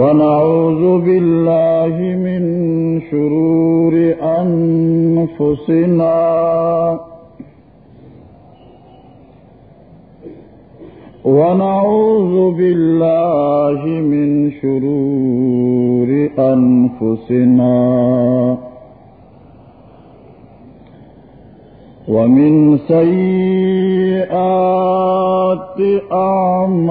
ونعوذ بالله من شرور أنفسنا. ونعوذ بالله من شرور أنفسنا. ومن سيئات أعمالنا.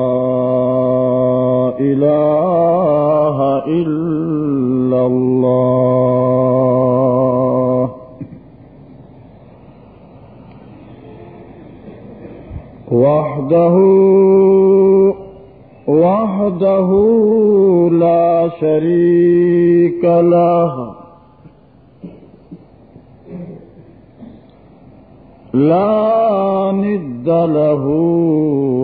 إله إلا الله. وحده وحده لا شريك له. لا ند له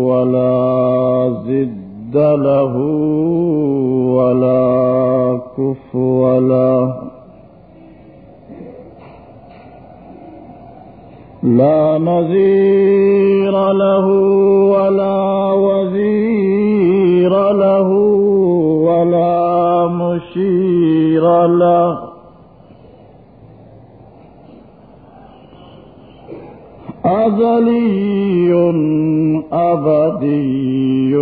ولا زد له ولا كفو له لا نذير له ولا وزير له ولا مشير له أزلي أبدي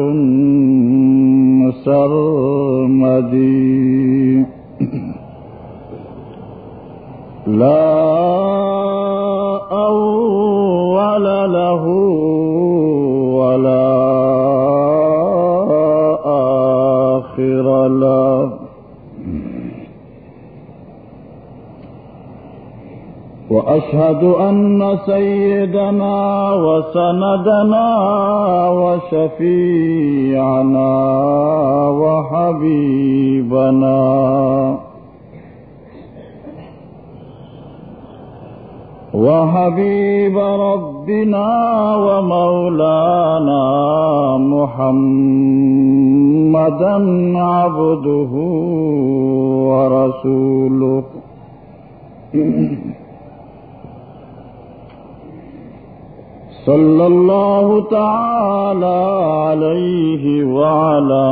سرمدي لا أول له وأشهد أن سيدنا وسندنا وشفيعنا وحبيبنا. وحبيب ربنا ومولانا محمدا عبده ورسوله. صلى الله تعالى عليه وعلى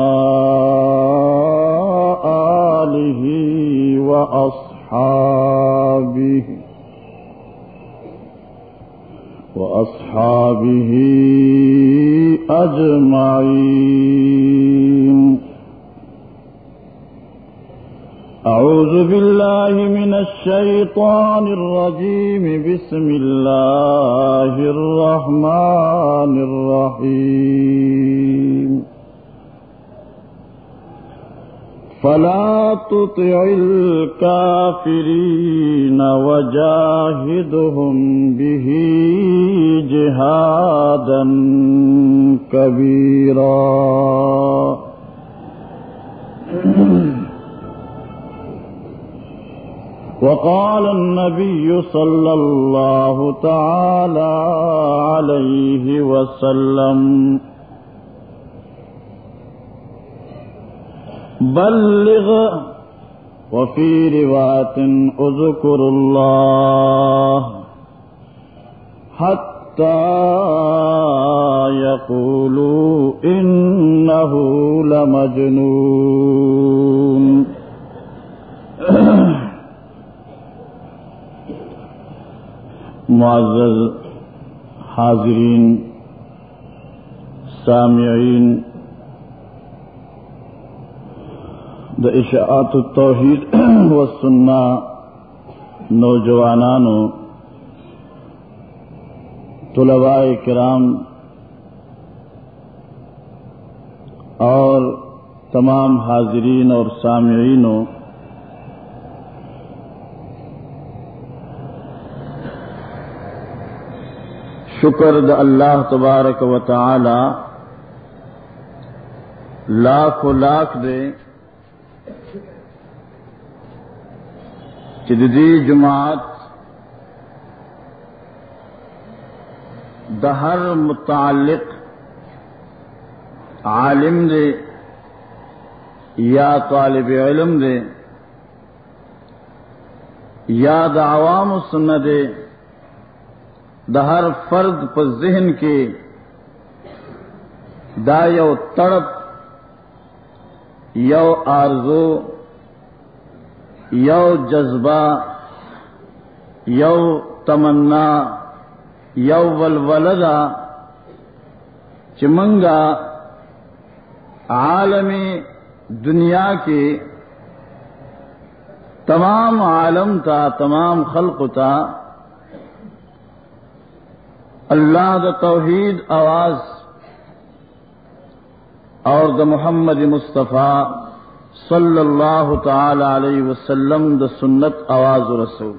آله وأصحابه وأصحابه أجمعين أعوذ بالله من الشيطان الرجيم. بسم الله الرحمن الرحيم. فلا تطع الكافرين وجاهدهم به جهادا كبيرا. وقال النبي صلى الله تعالى عليه وسلم، بلغ، وفي رواية اذكر الله حتى يقولوا إنه لمجنون. معزز حاضرین، سامعین، د اشاعت التوحید و سننا نوجوانانو، طلباء کرام، اور تمام حاضرین اور سامعینوں شکر د اللہ تبارک و تعالی لاکھ و لاکھ دے چدی جماعت دہر متعلق عالم دے یا طالب علم دے یا دعوام سن دے د هر فرد په ذهن کې دا یو تڑپ، یو آرزو، یو جذبہ، یو تمنا، یو ولولدا چمنگا عالمی دنیا کے تمام عالم تا، تمام خلق تا اللہ د توحید آواز اور د محمد مصطفیٰ صلی اللہ تعالی علیہ وسلم د سنت آواز رسول۔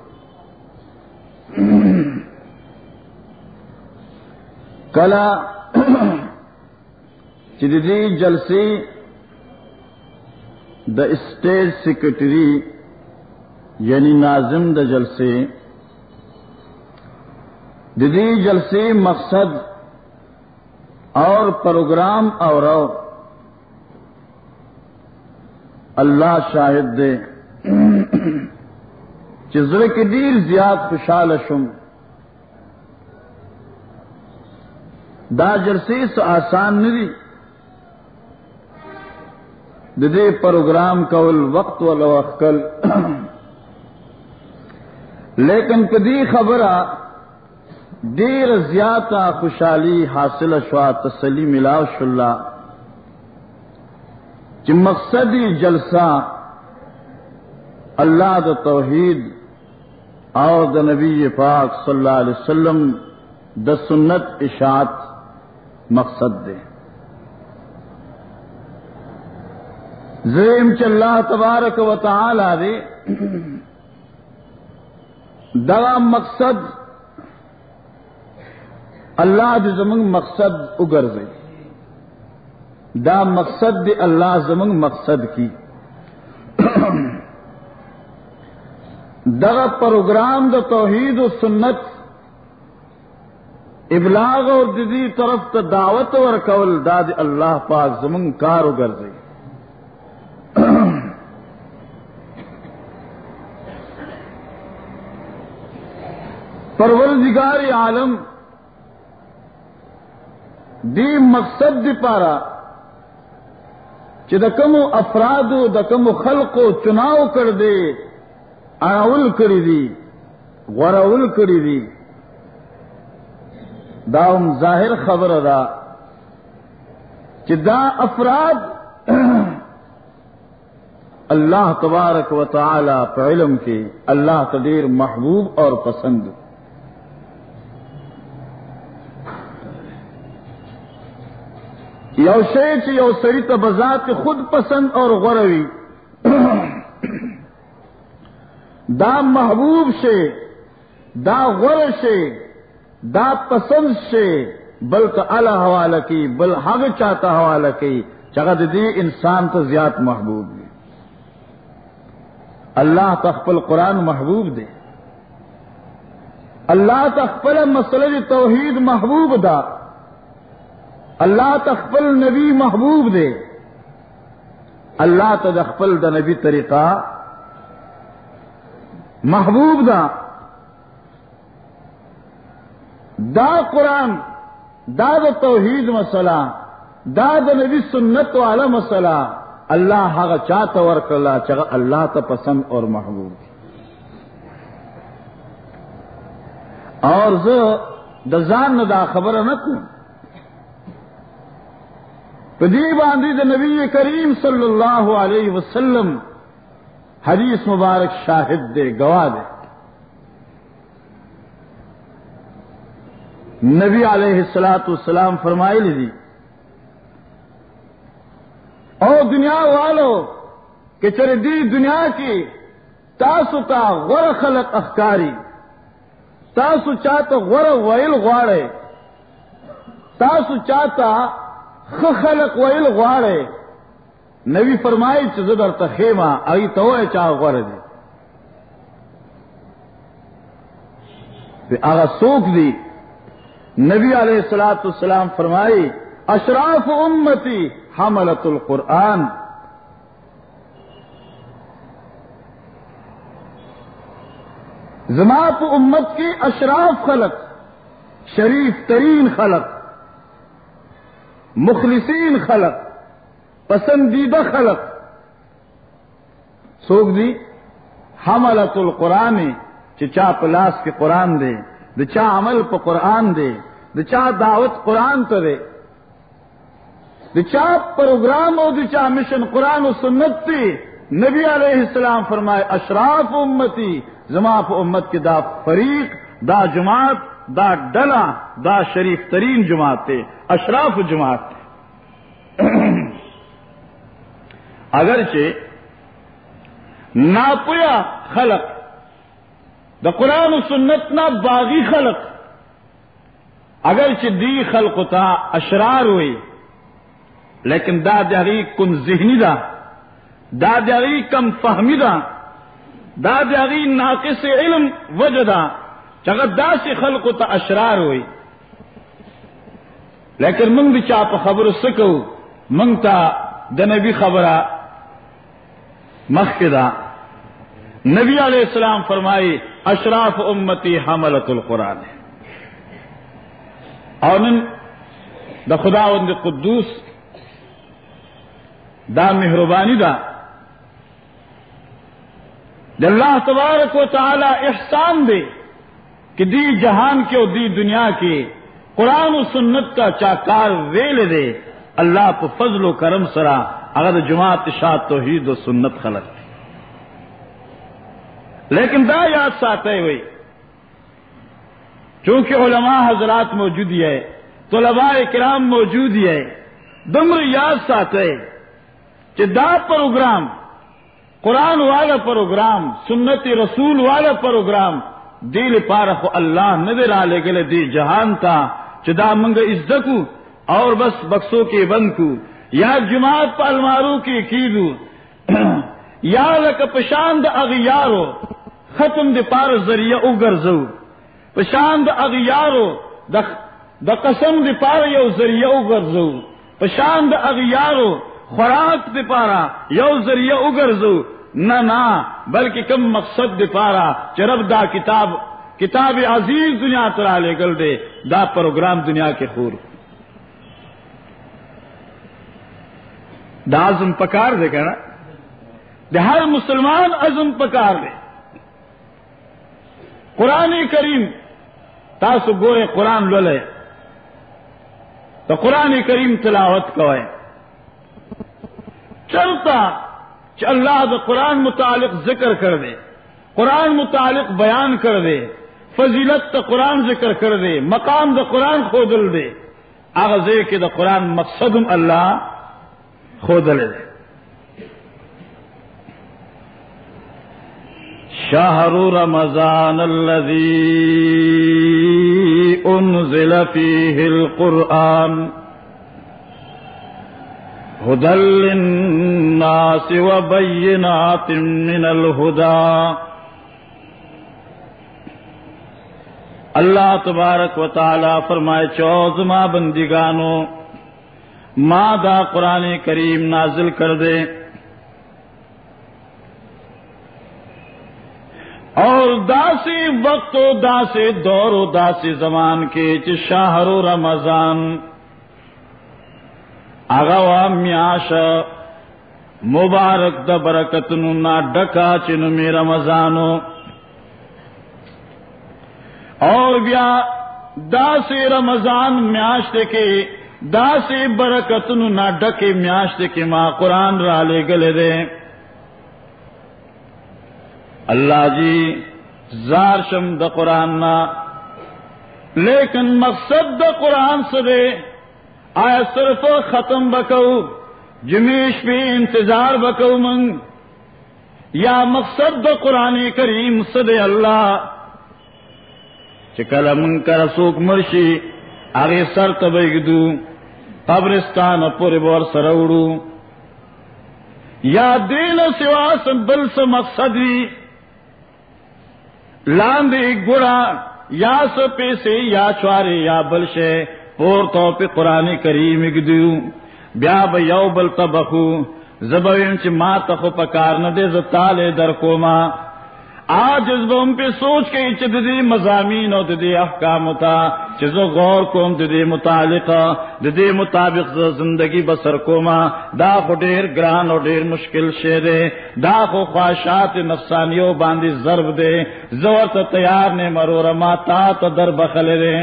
کلا چدی جلسی د اسٹیج سیکرٹری یعنی ناظم د جلسے ددی جلسے مقصد اور پروگرام اور اللہ شاہد دے۔ چزر کے دیر زیاد خوشحال شم۔ دا جلسے سے آسان نہیں ددے پروگرام کول وقت کل۔ لیکن کدی خبرہ دیر زیادہ خوشحالی حاصل شوا تسلی ملا شلہ چ مقصدی جلسہ اللہ د توحید اور د نبی پاک صلی اللہ علیہ وسلم د سنت اشاعت مقصد دے۔ زیم چلہ تبارک و تعالی دے دغا مقصد اللہ د زمنگ مقصد اگر دے دا مقصد دے اللہ زمنگ مقصد کی۔ دغ پروگرام د توحید و سنت ابلاغ اور ددی طرف تو دعوت اور قول داد اللہ پاک زمنگ کار اگر دے پرورزگار عالم دی مقصد دی پارا چې د کوم افرادو د کوم خلقو چناو کړ دے اړول کړی دي غړول کړی دي دا هم ظاهر خبره ده دا افراد اللہ تبارک و تعالی علم کې الله تدیر محبوب اور پسند۔ یو شی چې یو سړی ته بذات خود پسند اور غروي دا محبوب شي دا غور شي دا پسند شي بل ته اعلی حواله کی، بل هغه چاته حواله کی چغه دې انسان ته زیات محبوب دی. الله تخپل قرآن محبوب دی. الله تخپل مسله توحید محبوب دا. اللہ تخپل نبی محبوب دے۔ اللہ تخپل دا نبی طریقہ محبوب دا۔ دا قرآن، دا دا توحید مسئلہ، دا دا نبی سنت والا مسئلہ، اللہ حق چاہتا ورک اللہ چاہ اللہ تا پسند اور محبوب اور دزان نہ دا خبر نہ پدی جی باندھی د نبی کریم صلی اللہ علیہ وسلم، حدیث مبارک شاہد دے، گواہ دے۔ نبی علیہ السلاۃ السلام فرمائے لی او دنیا والو، کہ چر دی دنیا کی تاسو کا غور خلق اخکاری، تاسو چاہتا غور ویل غواڑے، تاسو چاہتا خلق ویل غواڑے نبی فرمائی چزدر تخیمہ ائی تو چاہ غور دے آگا سوکھ دی. نبی علیہ السلاۃ السلام فرمائی اشراف امتی حملت القرآن. زماپ امت کی اشراف خلق، شریف ترین خلق. مخلصین خلق، پسندیدہ خلق۔ سوکھ دی حملت القرآن چچا پلاس کے قرآن دے د چا عمل په قران دی د دعوت قران ته دی د چا پروگرام او د چا مشن قران او سنت دی نبی علیہ السلام فرمائے، اشراف امتی، زما په امت کې دا فریق، دا جماعت دا ڈلا، دا شریف ترین جماعت تے، اشراف جماعت تے۔ اگرچہ ناپیا خلق، دا قرآن و سنت نہ باغی خلق اگر دی خلق تا اشرار ہوئی، لیکن دا دہری کن ذہنی دا دا دہری کم فہمی دا دا دہری ناقص علم وجدا جگت دا سے خلق تا اشرار ہوئی۔ لیکن منگ بھی چاپ خبر سکو، منگ تا دنبی خبرہ مخدا نبی علیہ السلام فرمائی، اشراف امتی حملت القرآن۔ اور دا خدا وند قدوس دا مہربانی دا اللہ تبارک و تعالی احسان دے۔ کہ دی جہان کے اور دی دنیا کے قرآن و سنت کا چاکار ویل دے، اللہ کو فضل و کرم سرا، اگر جماعت شاہ توحید و سنت خلق لیکن دا یاد ساتے ہوئی چونکہ علماء حضرات موجود ہے، طلباء کرام موجود ہے، دمر یاد ساتے کہ دا پروگرام، قرآن والا پروگرام، سنت رسول والا پروگرام دل پارخ اللہ نظر آلے گلے دی جہان تھا چدا منگ عزت اور بس بکسوں کے بند کو۔ یا جماعت پالمارو کی کیدو۔ یا لک پشاند اغیارو، ختم د پار ذریعہ اگرزو۔ پشاند اغیارو د قسم د پار یو ذریعہ اگر زو پشاند اغیارو، خوراک د پارا یو ذریعہ اگر زو نہ نہ، بلکہ کم مقصد د پارا، چرب دا کتاب کتاب عزیز دنیا ترا لے گل دے، دا پروگرام دنیا کے خور۔ دا عزم پکار دے کہنا۔ دے ہر مسلمان عزم پکار دے۔ قرآن کریم، تاسو گورے قرآن لولے۔ تو قرآن کریم تلاوت کوئے۔ چلتا چ اللہ دا قرآن متعلق ذکر کر دے، قرآن متعلق بیان کر دے، فضیلت تا قرآن ذکر کر دے، مقام دا قرآن خودل دے۔ آغازے کے دا قرآن مقصدم اللہ خودل دے۔ شهر رمضان الذي أنزل فيه القرآن۔ هدى للناس وبينات من الهدى اللہ تبارک و تعالی فرمائے چوز ماں بندی گانو ماں دا قرآن کریم نازل کر دے اور داسی وقت و داسی دور و داسی زمان کے شاہر و رمضان اغوا میاش مبارک د برکت نا ڈکا چن میں رمضانو اور بیا دا سے رمضان میاشت کے دا سے برکتن نہ ڈکے میاشت کے ماں قرآن را لے گلے دے اللہ جی زار شم دا قرآن نا لیکن مقصد دا قرآن سے دے آیا صرف ختم بکو، جمیش بھی انتظار بکو منگ۔ یا مقصد دا قرآن کریم صد اللہ۔ چکل من کر سوک مرشی، آگے سر تبگدو قبرستان پورے بور سروڑو یا دل سوا بل سے مقصد لاندی گڑا، یا سو پیسے، یا چوارے، یا بلشے۔ پور تو پہ قرآن کریم گدو بیا یو بل تبخو زبویم چی ما تخو پکار نہ دے زتالے در کو ماں آج اس بم پہ سوچ کے چدی مضامین اور ددی احکام ہوتا چزو غور کو ددی متعلق ددی مطابق زندگی بسر کو ماں دا خو ڈیر گران اور ڈیر مشکل شیرے دا خو خواہشات نفسانیوں باندھی ضرب دے زور تو تیار نے مرو رما تا تو در بخل رے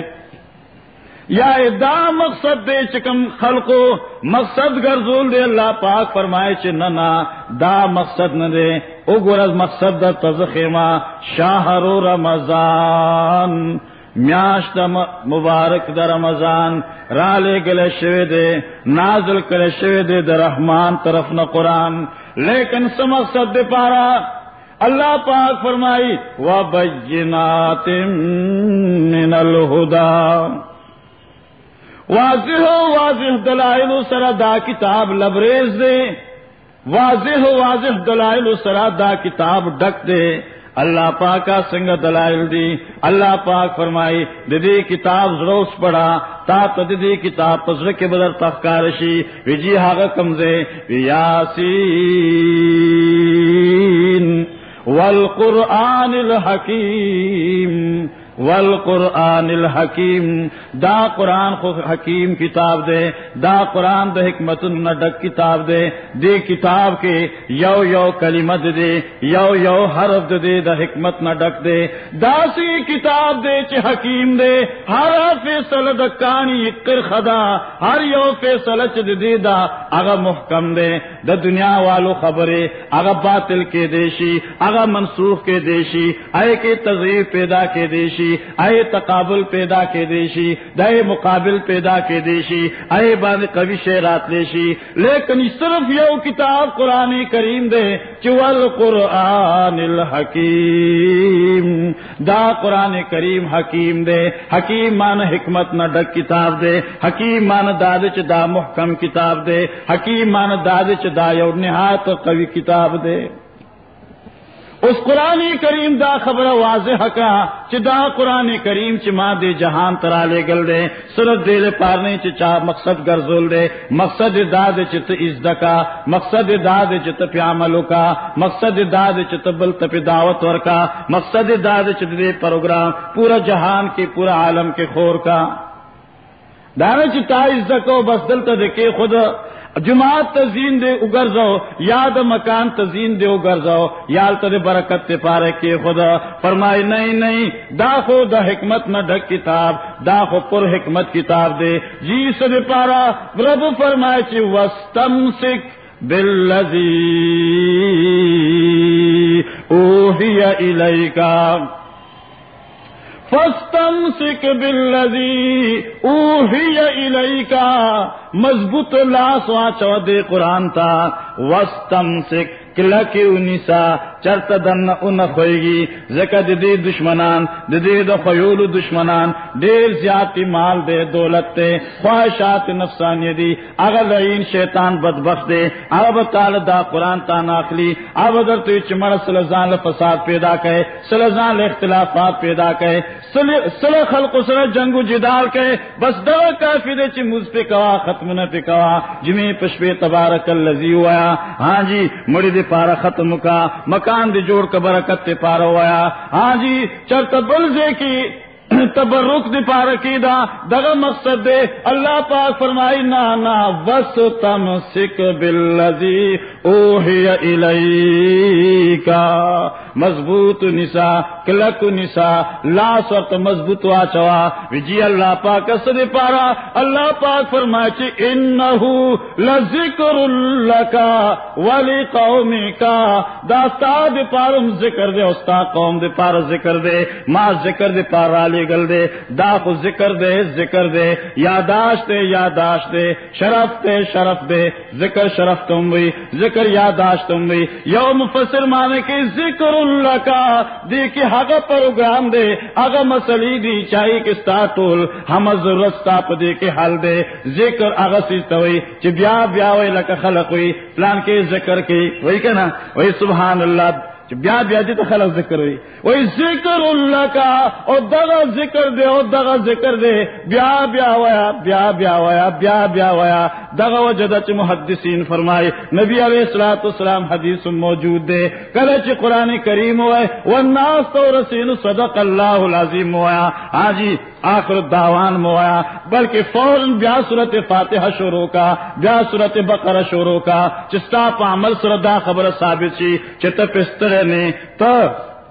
یا دا مقصد دے چکم خلقو، مقصد گرزول دے، اللہ پاک فرمائے چ نہ دا مقصد نہ دے۔ او گرز مقصد دا تزخیما شاہر رمضان۔ میاش دا مبارک دا رمضان، را لے گلے شوے دے، نازل کرے شوے دے دا رحمان طرف نہ قرآن۔ لیکن سم مقصد دے پارا، اللہ پاک فرمائی و بجنات من الہدا واضح واضح دلائل سرا دا کتاب لبریز دے۔ واضح واضح دلائل سرا دا کتاب ڈک دے۔ اللہ پاک کا سنگ دلائل دی۔ اللہ پاک فرمائی ددی کتاب روس پڑا تا تدی کتاب پسر کے بدر تخکارشی وجی ہاگ کمزے یاسی والقرآن الحکیم۔ والقرآن الحکیم، دا قرآن خو حکیم کتاب دے، دا قرآن دا حکمت ڈک کتاب دے دے کتاب کے یو یو کلمت دے، یو یو حرف دے دا حکمت نہ ڈک دے۔ دا سی کتاب دے چ حکیم دے، ہر فیصل دکانی اکر خدا، ہر یو فیصل چ دے دا اگا محکم دے۔ دا دنیا والو خبرے، اگا باطل کے دیشی، اگا منسوخ کے دیشی، اے کے تذیب پیدا کے دیشی۔ اے تقابل پیدا کے دیشی، دے مقابل پیدا کے دیشی، اے بان کبھی شیرات لیشی۔ لیکن صرف یو کتاب قرآن کریم دے چول قرآن الحکیم۔ دا قرآن کریم حکیم دے۔ حکیم مان حکمت نہ ڈک کتاب دے۔ حکیم مان داد دا محکم کتاب دے۔ حکیم مان داد دا یو نہایت قوی کتاب دے۔ اس قرآن کریم دا خبر واضح کا دا قرآن کریم چ دے جہان ترا لے گل دے، سرت دے پارنے چا مقصد گرزول دے، مقصد داد چت عزد کا، مقصد داد چت پیاملو کا، مقصد داد چت بل تپ دعوت ور کا، مقصد داد چت دے پروگرام پورا جہان کے، پورا عالم کے خور کا۔ دانا چتا عزت کو بس دل دیکھے خود جماعت تزین دے اگر جاؤ یاد مکان تزین دے اگر جاؤ یال تر برکت تے پارے کے خدا۔ فرمائے، نہیں نہیں، دا خو دا حکمت نہ ڈھک کتاب، دا خو پر حکمت کتاب دے۔ جی سد پارا، رب فرمائے چی وستم سکھ بلزی اوہی الیکا۔ فستم سکھ بلزی اوہی الیکا مضبوط لاس واچو دے قرآن تھا وستم سکھ کلک انسا انیسا چرت دن ان خوئے گی زکا دی دشمنان، دی دا خیول دشمنان، دیر زیادتی مال دے، دولت دے، خواہشات نفسانی دی اگر لعین شیطان بدبخت دے اب تال دا قرآن تا ناخلی اب در توی چمڑ سلزان فساد پیدا کہے سلزان اختلافات پیدا کہے سل خلق سر جنگ و جدال کہے بس دو کافی دے چی مز پہ کوا، ختم نہ پہ کوا جمی پشپے تبارک اللذی ہوا ہاں جی مڑی دے پارا ختم کا، مکہ مکان دی جوڑ کا برکت تے پارا ہوا ہاں جی چرتا بلزے کی تبرک دی پارا کی دا دغا مقصد دے اللہ پاک فرمائی، نا بس تم سکھ بلزی اوہی الیکا۔ مضبوط نسا کلک نسا لاس وقت مضبوط وا چوا وجی اللہ پاک سد پارا، اللہ پاک فرمائے انہو لذکر اللہ کا ولی قومی کا داستا دے پارم ذکر دے استا قوم دے پار ذکر دے، ما ذکر دے پارا لے گل دے، دا کو ذکر دے ذکر دے، یاداشت دے یاداشت دے، شرف دے شرف دے، ذکر شرف تم بھی، ذکر یاداشت تم بھی۔ یوم فسر مانے کی ذکر لکا دی کی حق پروگرام دے اگا مسلی دی چاہی کستا طول ٹول ہم ضرورت ستا دے کے حل دے، ذکر اگا سیستا ہوئی، چی بیا بیا ہوئی لکا خلق ہوئی، پلان کے ذکر کی وہی کنا؟ وہی سبحان اللہ بیا بیا جی تو خلق ذکر ہوئی۔ وہی ذکر اللہ کا، او دغا ذکر دے، او دغا ذکر دے۔ بیا بیا ویا، بیا بیا ویا، بیا بیا ویا۔ دغا وجدہ چی محدثین فرمائی، نبی علیہ السلام والسلام حدیث موجود دے۔ کلے چی قرآن کریم ہوئے، والناس تو رسین صدق اللہ العظیم ہویا ہاں آخر داوان مویا بلکہ فوراً بیا صورت فاتحہ شروع کا، بیا صورت بقرہ شروع کا۔ چستا پا عمل صورت دا خبر ثابت چی چتا پستر نے تو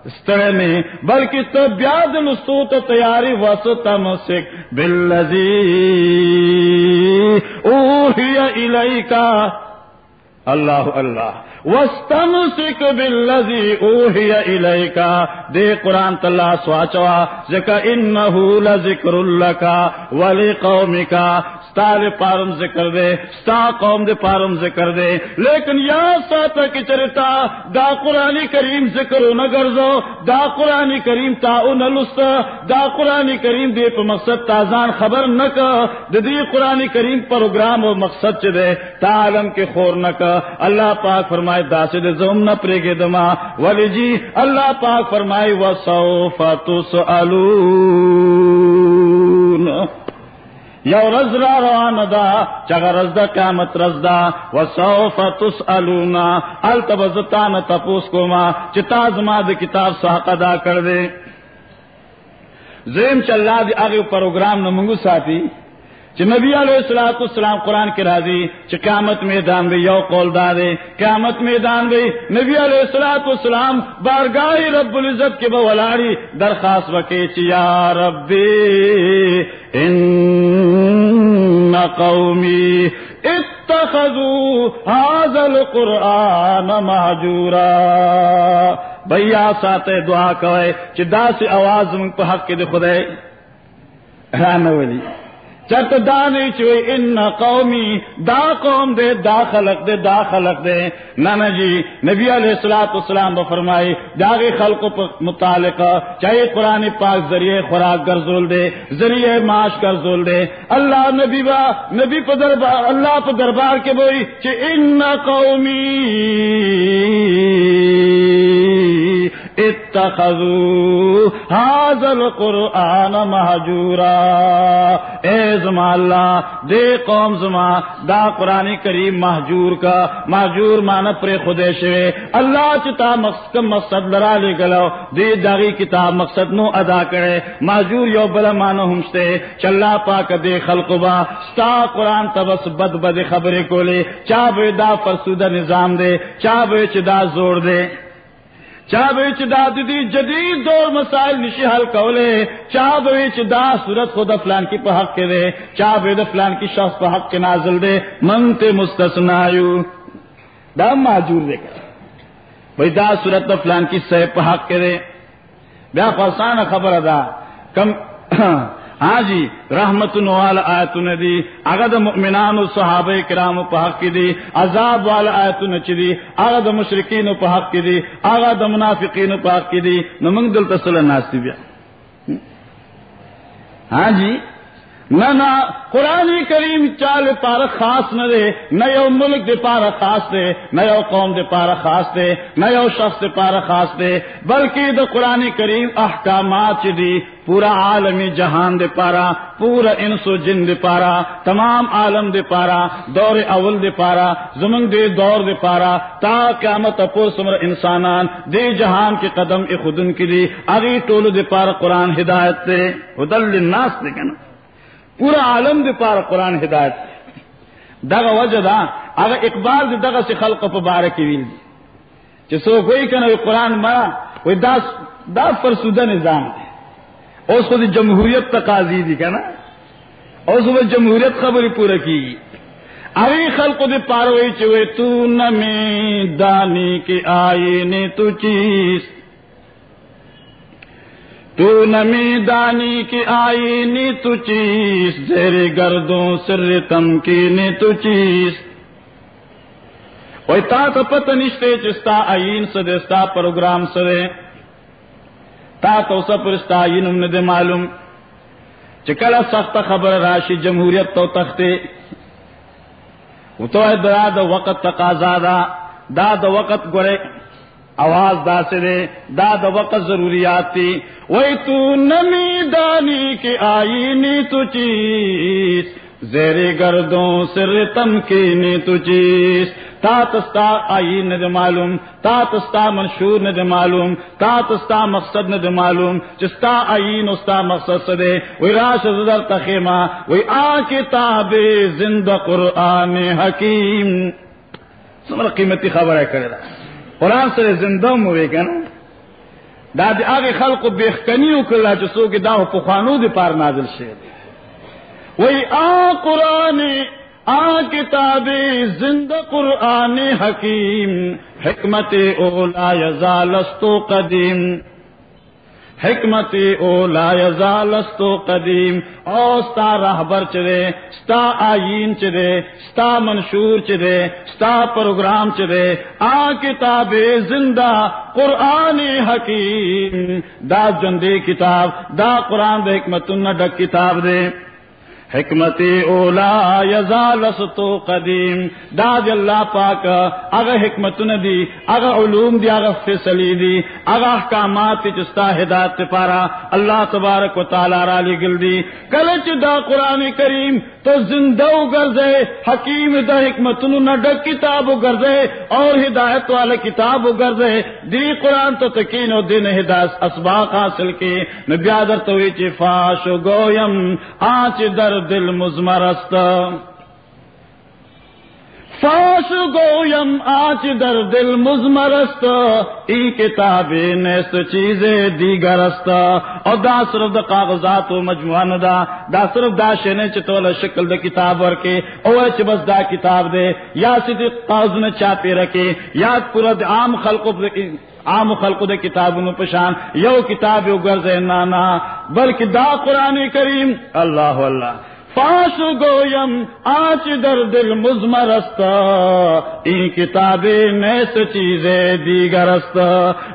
استرے میں، بلکہ تو بیاد نسو تو تیاری وسط مسک بلزی اوہی الی کا اللہ اللہ وسطم سکھ بلزی اوہی الی کا دے قرآن تلا سواچوا ذکر انہو لذکر اللہ کا ولی قومی کا ستا پارم ذکر دے، ستا قوم دے پارم ذکر دے۔ لیکن یا ساتا کی چرتا، دا قرآن کریم ذکر نہ گرزو، دا قرآن کریم تا ان لستا دا قرآن کریم دے پا مقصد تازان خبر نہ دی قرآن کریم پروگرام و مقصد چ دے، تا عالم کے خور نہ اللہ پاک فرمائے دا دے زوم نہ پریگے دما۔ ولی جی اللہ پاک فرمائے، وسوف تسالون یو رز را روان دا چگ رز دا، قیامت رز دا۔ و سوف تسالونا التبزتان تپوس کو ما چتا زما د کتاب سحق ادا کر دے۔ زیم چلا دی، اگے پروگرام نہ منگو ساتھی چ نبی علیہ السلام السلام قرآن کے راضی چ قیامت میدان دے یو قول دا دے قیامت میدان دے نبی علیہ السلام السلام بارگاہ رب العزت کے بولاڑی درخواست وکے چ یا ربی، ان قومی اتخذوا هذا القرآن مهجورا بھیا ساتے دعا کوئے چ دا سے آواز من کو حق کے دے خدے رانا ولی چت دا نہیں چوئی ان قومی، دا قوم دے، دا خلق دے، دا خلق دے۔ نانا جی نبی علیہ السلاۃ السلام فرمائی، داغی خلق متعلق چاہے قرآن پاک ذریعے خوراک گرزول دے، ذریعے معاش گرزول دے۔ اللہ نبی با، نبی پا دربار، اللہ پا دربار کے بوئی چھ ان قومی اتخذوا هذا القرآن مهجورا. اے زما اللہ، دے قوم زما، دا قرآن کریم محجور کا محجور مان پر خدے شوے. اللہ چتا مقصد مقصد لرا لے گلو، دے داغی کتاب مقصد نو ادا کرے. محجور یو بلا مانو ہمشتے چلا پاک دے خلق با، ستا قرآن تبس بد بد خبریں کو لے چا بے دا فرسودہ نظام دے، چا بے چدا زور دے. چاہ بیچ دا دی جدید دور مسائل نشی حل کولے، چاہ بیچ دا صورت خود فلان کی پہ حق کے دے چاہ بے دا فلان کی شخص پہ حق کے نازل دے منتے مستثنایو دا معجور دے کر۔ بھائی دا صورت دا فلان کی صحیح پہ حق کے دے بیا فسان خبر ادا۔ کم ہاں جی رحمت نوال آیت دی. اگد مؤمنان و صحابہ کرام پحق کی دی، عذاب والا آیت نچی اگد مشرقین پحق کی دی اگد منافقین پحق کی دی. نمنگ دل تسل ناستی بیا. ہاں جی نہ نہ قرآن کریم چال پار خاص نہ دے، نہ یو ملک دے پارا خاص دے، نہ یو قوم دے پارا خاص دے، نہ یو شخص دے پارا خاص دے، بلکہ دا قرآن کریم احکامات دی، پورا عالمی جہان دے پارا، پورا انسو جن دے پارا، تمام عالم دے پارا، دور اول دے پارا زمن دے دور دے پارا، تا قیامت اپو سمر انسانان دے جہان کے قدم اے خودن کی دی اگی ٹول دے پارا قرآن ہدایت دے، ہدل للناس دے کنا پورا عالم دے پار قرآن ہدایت. دغ وجہ دا اگر اقبال دے دغ سے خلق پا بارکی ویل دی. چھ سو کوئی کنا قرآن مرا کوئی داس داس پر سودہ نظام ہے اور اس کو جمہوریت تقاضی دی کہنا اور اس کو جمہوریت خبر پورا کی ابھی خل کو پاروئی چوئے تو نمی دانی کے آئی نے تو چیز تو نمی دانی کی آئی نی تو چیز، زیر گردوں سر تم کی نی تو چیز۔ وی تا تو پت نشتے چستا آئین سدے ستا پروگرام سدے۔ تا تو سپرستا آئین دے معلوم۔ چکلا سخت خبر راشی جمہوریت تو تختے۔ وہ تو ہے دا دا وقت تقاضا دا دا دا وقت گڑے آواز دا سے دے، دا دا وقت ضروریات تھی۔ وہی تو نمی دانی کے آئی نی تو چیز۔ زیر گردوں سر تم کی نی تو چیز۔ تا تستا آئی ند معلوم، تا تستا منشور ند معلوم، تا تستا مقصد ند معلوم۔ چستا آئی نستا مقصد سدے وہی راش زدر تخیمہ، وہی آ کتاب زند قرآن حکیم۔ سمر قیمتی خبر ہے کرے قرآن سر زندہ موے گا نا؟ دا دی آگے خلق بیخ کنیو کرلا چسو کی دا پخوانو دی پار نازل شیر وہی آ قرآن، آ کتاب زند قرآن حکیم، حکمت اولا یزالستو قدیم۔ حکمت او لا یزالستو قدیم. او ستا رہبر چرے، ستا آئین چرے، ستا منشور چرے، ستا پروگرام چرے۔ آ کتاب زندہ، قرآن حکیم۔ دا جندے کتاب، دا قرآن دا حکمت ڈک کتاب دے۔ حکمت اولا یزال ستو قدیم. داد اللہ پاک اگر حکمت ندی اگر علوم دی اگر فیصلی دی اگر احکامات چستا ہدایت پارا اللہ تبارک و تعالی را گل دی. کلچ دا قرآن کریم تو زندہ گرزے، حکیم دا حکمت ڈک کتاب گرزے اور ہدایت والا کتاب گرزے. دی قرآن تو تکین و دن ہدایت، اسباق حاصل کی. نبیادر تو فاش گویم آچ در دل مزمرست۔ فاش گویم آج در دل مزمرست۔ ای کتاب نیست چیزیں دیگرست۔ اور دا صرف دا کاغذات و مجموعہ دا دا صرف دا شنے چتول شکل دا کتاب ورکے او چ بس دا کتاب دے۔ یا سیدھی کاغذ نے چاپے رکھے یا پورا عام خلق عام خلق دے کتاب نو پشان، یو کتاب یو گرز نانا، بلکہ دا قرآن کریم، اللہ اللہ فاش گویم آچ در دل مزمرست این کتابیں نیس چیزیں دیگرست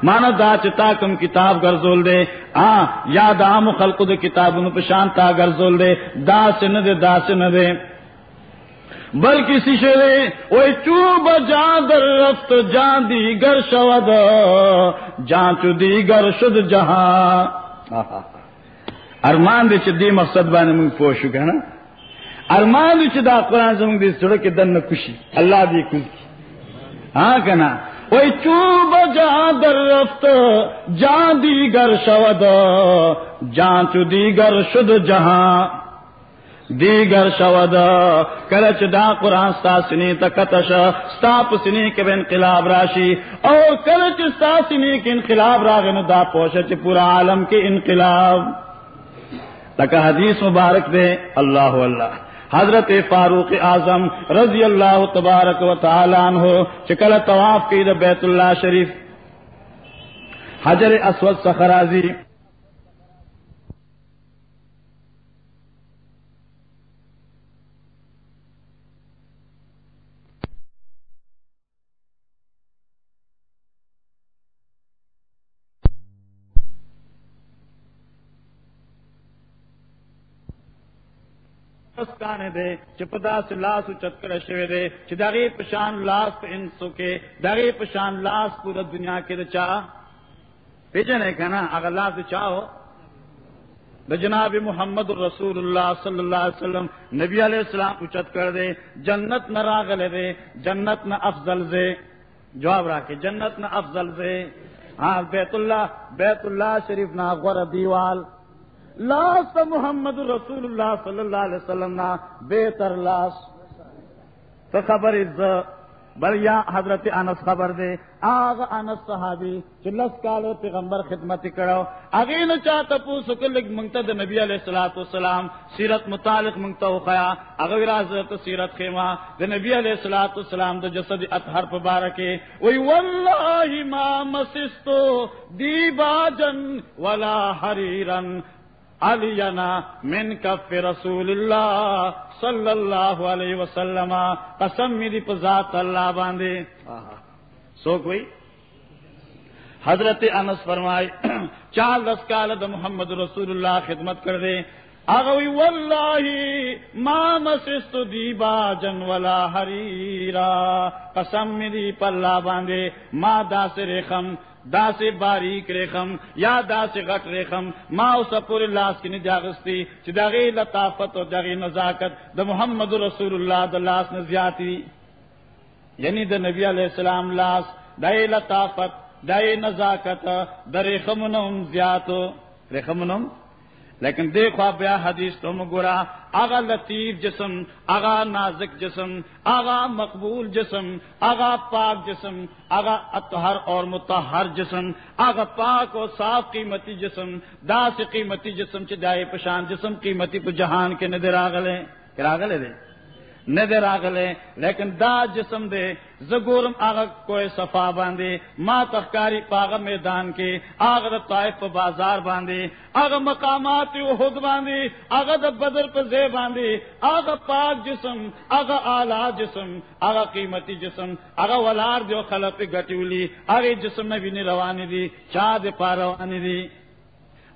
مانا دا چتا کم کتاب گرزول دے، آ، یا دام خلق دے کتاب نو پشان تا گرزول دے، دا سن دے، دا سن دے. بلکہ سشرے وہ چوب جان در رفت جان دی گر شود، جان چو دی گر شد جہاں۔ ارمان دے چی مقصد بانے منگ پوشو کہ نا؟ ارمان دے چی دا قرآن زمانگ دے سڑک دن کشی اللہ دی کشی ہاں کنا؟ وہ چوب جان در رفت جان دیگر شود، جان چو دیگر شد جہاں۔ دیگر شود کرچ دا قرآن ستا سنی تکتش ستا پسنی کے انقلاب راشی۔ اور کرچ ستا سنی کے انقلاب راغن دا پوشچ پورا عالم کے انقلاب۔ لکا حدیث مبارک دے، اللہ اللہ حضرت فاروق اعظم رضی اللہ تبارک و تعالیٰ عنہ چکل طواف کی دا بیت اللہ شریف۔ حجر اسود سخرازی۔ کانے دے چپدا سے لاس اچت کر شوے دے۔ چداغی پشان لاس پہ انسو کے داغی پشان لاس پورا دنیا کے چاہ پیجن ہے کہنا، اگر لاس چاہو جناب محمد الرسول اللہ صلی اللہ علیہ وسلم نبی علیہ السلام اچت کر دے، جنت نہ راغل دے، جنت نہ افضل دے۔ جواب راکے جنت نہ افضل دے۔ ہاں بیت اللہ بیت اللہ شریف نہ غور دیوال۔ لاس محمد رسول اللہ صلی اللہ علیہ وسلم نا بہتر لاس۔ تو خبر بل یا حضرت انس خبر دے۔ آغ انس صحابی چلس کالو پیغمبر خدمت کرو اگین چاہتا پوسو کلک منگتا دا نبی علیہ السلام والسلام سیرت متعلق منگتا ہو خیا۔ اگر حضرت سیرت خیمہ۔ دا نبی علیہ السلام والسلام دا جسد اطہر پبارکے۔ وی واللہ ما مسستو دیباجن ولا حریرن۔ علینا من کف رسول اللہ صلی اللہ علیہ وسلم قسم میری پذات اللہ باندھے سو کوئی حضرت انس فرمائے چار دس کال محمد رسول اللہ خدمت کر دے اگوی واللہ ما مسست دیبا جن ولا حریرا۔ قسم میری پلہ باندھے ما دا سے ریخم دا سے باریک ریخم یا دا سے غٹ ریخم ما اس پور لاس کی نجاغستی چی دا غی لطافت و دا غی نزاکت دا محمد رسول اللہ دا لاس نزیاتی. یعنی دا نبی علیہ السلام لاس دا لطافت، دا نزاکت، دا ریخم نم زیاتو. ریخم نم لیکن دیکھو بیا حدیث تم گرا آغا لطیف جسم، آغا نازک جسم، آغا مقبول جسم، آغا پاک جسم، آغا اطہر اور متحر جسم، آغا پاک اور صاف قیمتی جسم، داس قیمتی جسم چائے پشان جسم، قیمتی پہ جہان کے ندر آگلے راگلے دے؟ ندر آگلے، لیکن دا جسم دے، زگورم آغا کوئی صفا باندھے ما تخکاری پاغ میدان کے آغا دا طائف پا بازار باندھے آغا مقامات احد باندھے آغا دا بدر پا زے باندھے آغا پاک جسم آغا آلہ جسم آغا قیمتی جسم آغا ولار دیو خلق گٹیولی آغا جسم نبی نے روانی دی، چاہ دے پا روانی دی۔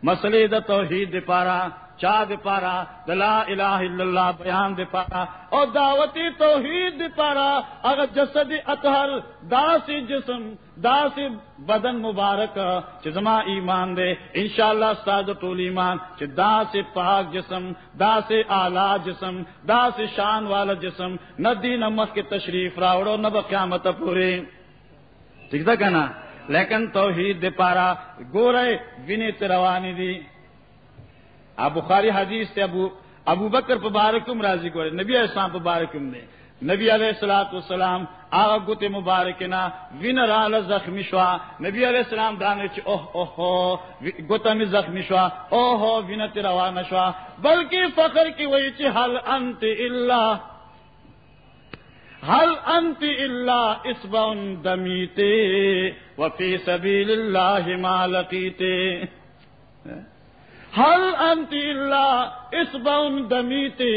مسئلے دا توحید دے پارا چا دے پارا دلا الہ الا اللہ بیان دے پارا اور دعوتی توحید دے پارا، اگر جسد اطہر، داسی جسم، داسی بدن مبارک چزما ایمان دے، انشاءاللہ استاد ٹول ایمان چ دا پاک جسم دا اعلی جسم دا شان والا جسم، نہ دین مخ کے تشریف راوڑو، نہ قیامت پورے ٹھیک تھا کہنا؟ لیکن توحید دے پارا، گورے وینی روانی دی۔ اب بخاری حدیث سے ابو ابو بکر پبارکم راضی کو نبی اسلام پبارکم نے۔ نبی علیہ السلاۃ والسلام آغا گت مبارک نا وین رال زخمی شوا۔ نبی علیہ السلام دانے چ اوہ اوہ گتا می زخمی شوا۔ اوہ وین روان شوا۔ بلکہ فخر کی وہی چ حل انت الا حل انت الا اسبن دمیتے، وفی سبیل اللہ ما لقیتے۔ ہل اللہ اس بون دمیتے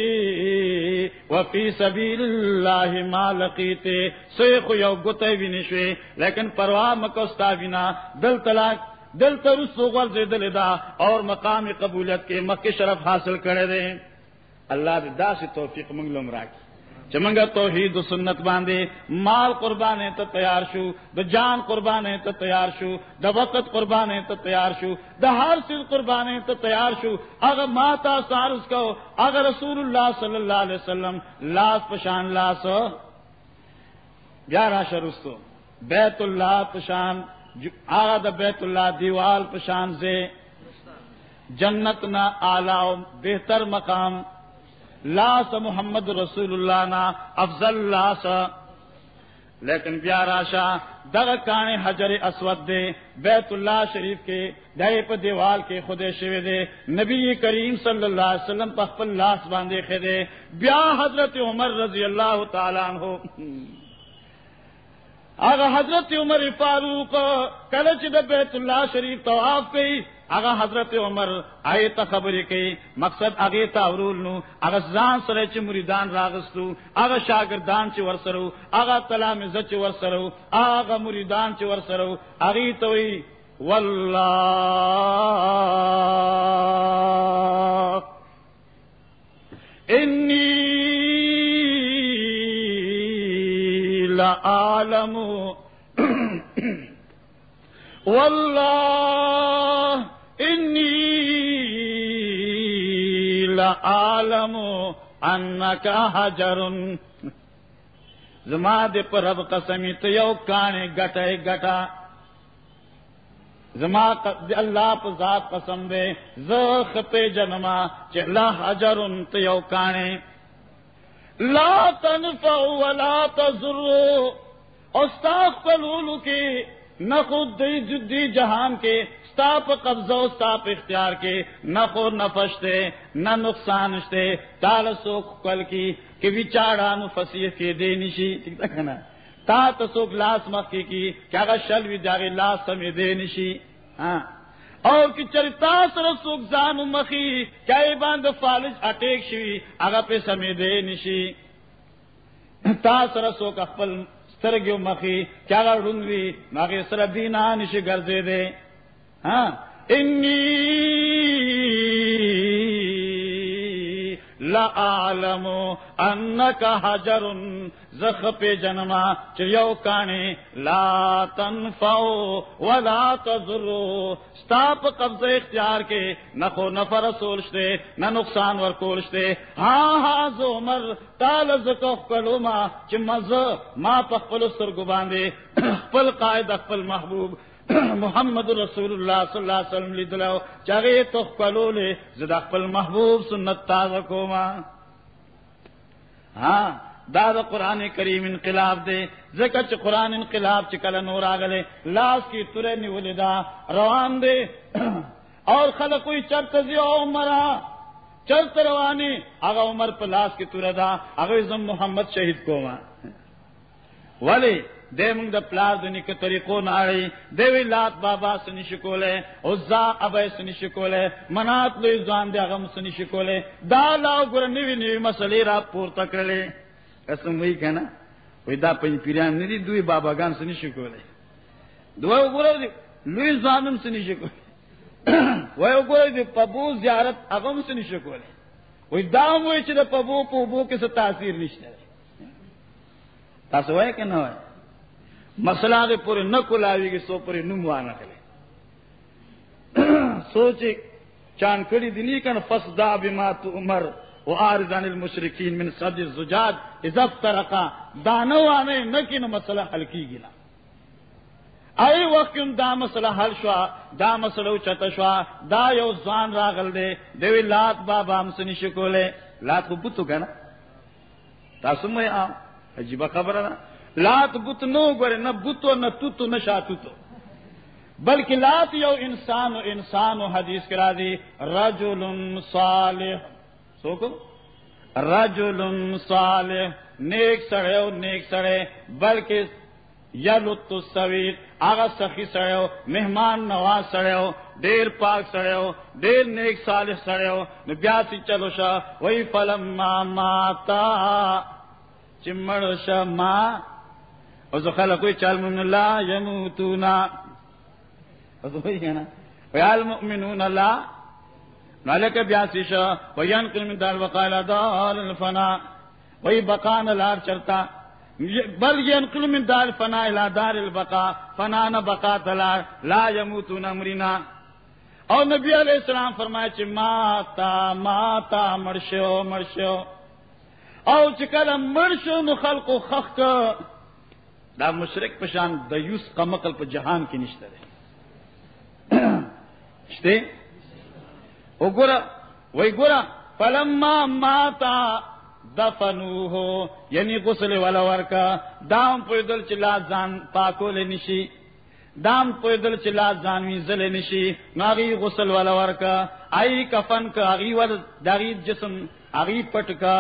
وفی سبیل اللہ مالکیتے سیخ یو گتے بھی نشوے لیکن پرواہ مکوستا بنا دل طلاق، دل ترس غرض دل دا اور مقام قبولیت کے مکہ شرف حاصل کرے دے اللہ دا سے توفیق منگلوم راکی چمنگا توحید سنت باندھے مال قربان ہے تو تیار شو، دا جان قربان ہے تو تیار شو، دا وقت قربان ہے تو تیار شو، دا ہر چیز قربان ہے تو تیار شو۔ اگر ماتا سارس کو اگر رسول اللہ صلی اللہ علیہ وسلم لاس پشان لاس گیارہ شرستو بیت اللہ پشان آگا دا بیت اللہ دیوال پشان سے جنت نہ آلہ بہتر مقام۔ لاس محمد رسول اللہ نا افضل لاس. لیکن پیارا شاہ، دغ کانے حجر اسود دے، بیت اللہ شریف کے دے پہ دیوال کے خدے شوے دے، نبی کریم صلی اللہ علیہ وسلم پخپل لاس باندھے خدے بیا حضرت عمر رضی اللہ تعالیٰ عنہ۔ اگر حضرت عمر فاروق، کلچ بیت اللہ شریف طواف کی اگر حضرت عمر آئے تا خبر کئی مقصد اگے تا ورول نو اگر زان سرے چ مریدان راغستو اگر شاگردان چ ورسرو اگر تلامذه چ ورسرو اگر مریدان چ ورسرو، اگی توي واللہ عالم انک حجر زما دے پر رب قسمی تو یو کانے گٹے گٹا زما اللہ پہ ذات قسم دے زخ پہ جنما چلا حجر تو یو کانے لا تنفع ولا تضر استاف پلولو کے نہ خود دی جدی جہان کے ستاپ قبضہ ستاپ اختیار کے، نہ خود نفشتے نہ نقصان شتے، تال سوک کل کی، کہ وچاڑا نو فسیح کے دے نشی، ٹھیک تھا کہنا؟ تا تسوک لاس مکی کی کیا گا شل وی جاگے لاس سمی دے نشی۔ ہاں۔ اور کی چرتا سر سوک زان مخی کیا باند فالج اٹیک شوی اگا پہ سمی دے نشی۔ تا سر سوک اخپل سترگیو مخی کیا گا رنوی ماغی سر دینا نشی گرزے دے۔ ہاں؟ انی لعالم انک حجر زخ پہ جنما چیو کانے، لا تنفعو ولا تضرو۔ ستاپ قبض اختیار کے، نہ خو نفر سولشتے نہ نقصان ور کولشتے۔ ہاں ہاں زومر تال زکو کلوما چی مز ما پخپل سرگو باندے، خپل قائد، خپل محبوب۔ محمد رسول اللہ صلی اللہ علیہ وسلم لی چاگے تو کلو لے زد اخپل محبوب سنت تازہ کو ماں ہاں داد قرآن کریم انقلاب دے زکا چ قرآن انقلاب چکل نور آگلے، لاس کی ترے نیولی دا، روان دے۔ اور خلق کوئی چرت زیو عمرہ چرت روانی۔ اگا عمر پہ لاس کی ترے دا اگا زم محمد شہید کو ولی دے منگ دا پلار دنی کے طریقوں ناڑی دیوی لات بابا سنی شکولے، عزا ابے سنی شکولے، منات لوی زوان دے اغم سنی شکولے، دا لاو گر نیوی نیوی مسئلی را پور تکرلے قسم وہی کہنا وہی دا پنج پیریان ندی دوی بابا گان سنی شکولے۔ دوی گر لوی زوانم سنی شکولے۔ وہی گر دی پبو زیارت اغم سنی شکولے۔ وہی دا موی چی دا پبو پو کس تاثیر نشتے تاسو وای کہ نہ وای مسئلہ دے پورے نہ کلاوی گی سو پورے نموا نہ کرے۔ سوچے چاند کڑی دنی کن فسدا بما تو عمر و آرزان المشرکین من صدر زجاج اضف ترقا دانو آنے نہ کن مسئلہ حل کی گلا آئی وقت دا مسئلہ حل شوا؟ دا مسئلہ چت شوا؟ دا یو زوان راغل دے۔ دیوی لات بابا ہم سنی شکولے لات کو بتو کہنا تاسو میں آم؟ عجیبہ خبر ہے نا؟ لات بت نو گورے نہ بتو، نہ تو نہ شاتو بلکہ لات یو انسان و انسان و حدیث کرا دی رجل صالح۔ سو کو رجل صالح۔ نیک سڑے ہو، نیک سڑے۔ بلکہ یلت سویر آگا سخی سڑے ہو، مہمان نواز سڑے ہو، دیر پاک سڑے ہو، دیر نیک صالح سڑے ہو۔ بیاسی چلو شاہ، وہی فلم ماتا، چمڑ شما اس خلق کوئی چال من لا یموتونا. اس وہی ہے نا؟ ویال مؤمنون لا. مالک بیاسی شا وینقل من دار وقال دار الفنا. وہی بقان لار چرتا. بل ینقل من دار فنا الى دار البقا. فنا نہ بقا تلار. لا یموتون امرنا اور نبی علیہ السلام فرمائے چ ماتا ماتا، مرشو مرشو. او چکل مرشو نو خلق خخ دا مشرق پشان دیوس قمقل پا جہان کی نشتر ہے شتے او گورا وی گورا فلما ماتا دفنو ہو یعنی غسل والا ورکا دام پویدل چلا زان پاکو لے نشی دام پویدل چلا زانوی زل نشی ناغی غسل والا ورکا. آئی کفن کا آغی ور داغی جسم آغی پٹ کا